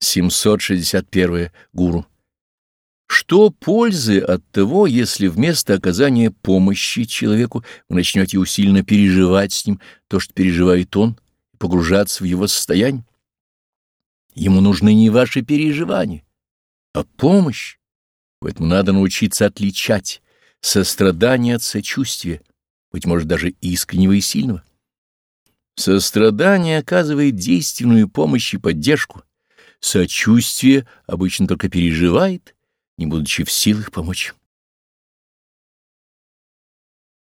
761. Гуру. Что пользы от того, если вместо оказания помощи человеку вы начнете усиленно переживать с ним то, что переживает он, погружаться в его состояние? Ему нужны не ваши переживания, а помощь. Поэтому надо научиться отличать сострадание от сочувствия, быть может, даже искреннего и сильного. Сострадание оказывает действенную помощь и поддержку, сочувствие обычно только переживает, не будучи в силах помочь.